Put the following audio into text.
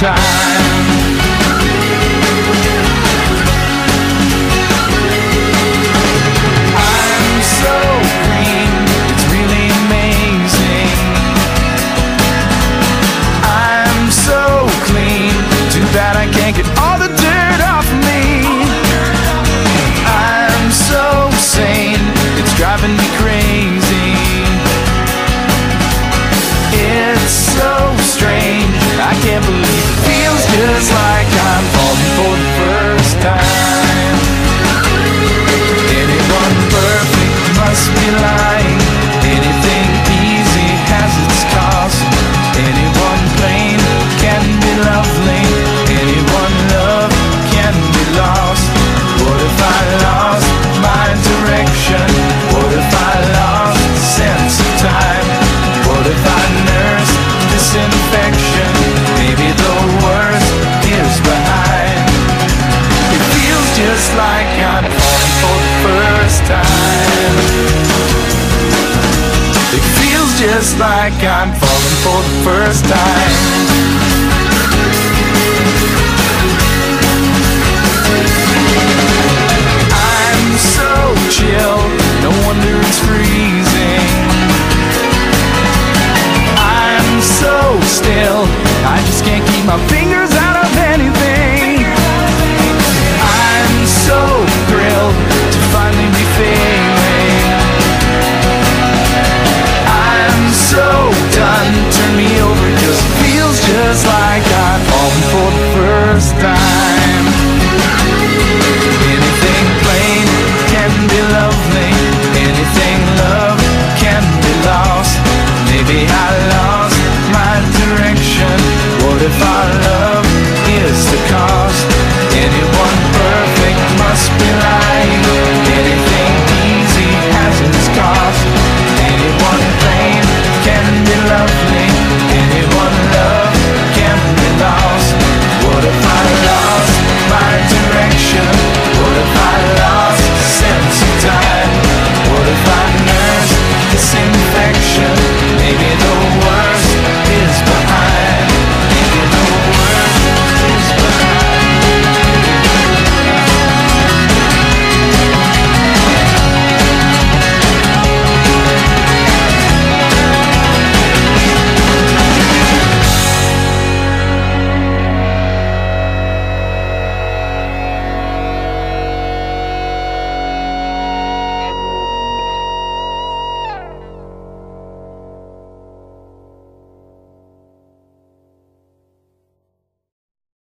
time. Like I'm falling for the first time. It feels just like I'm falling for the first time. My fingers out.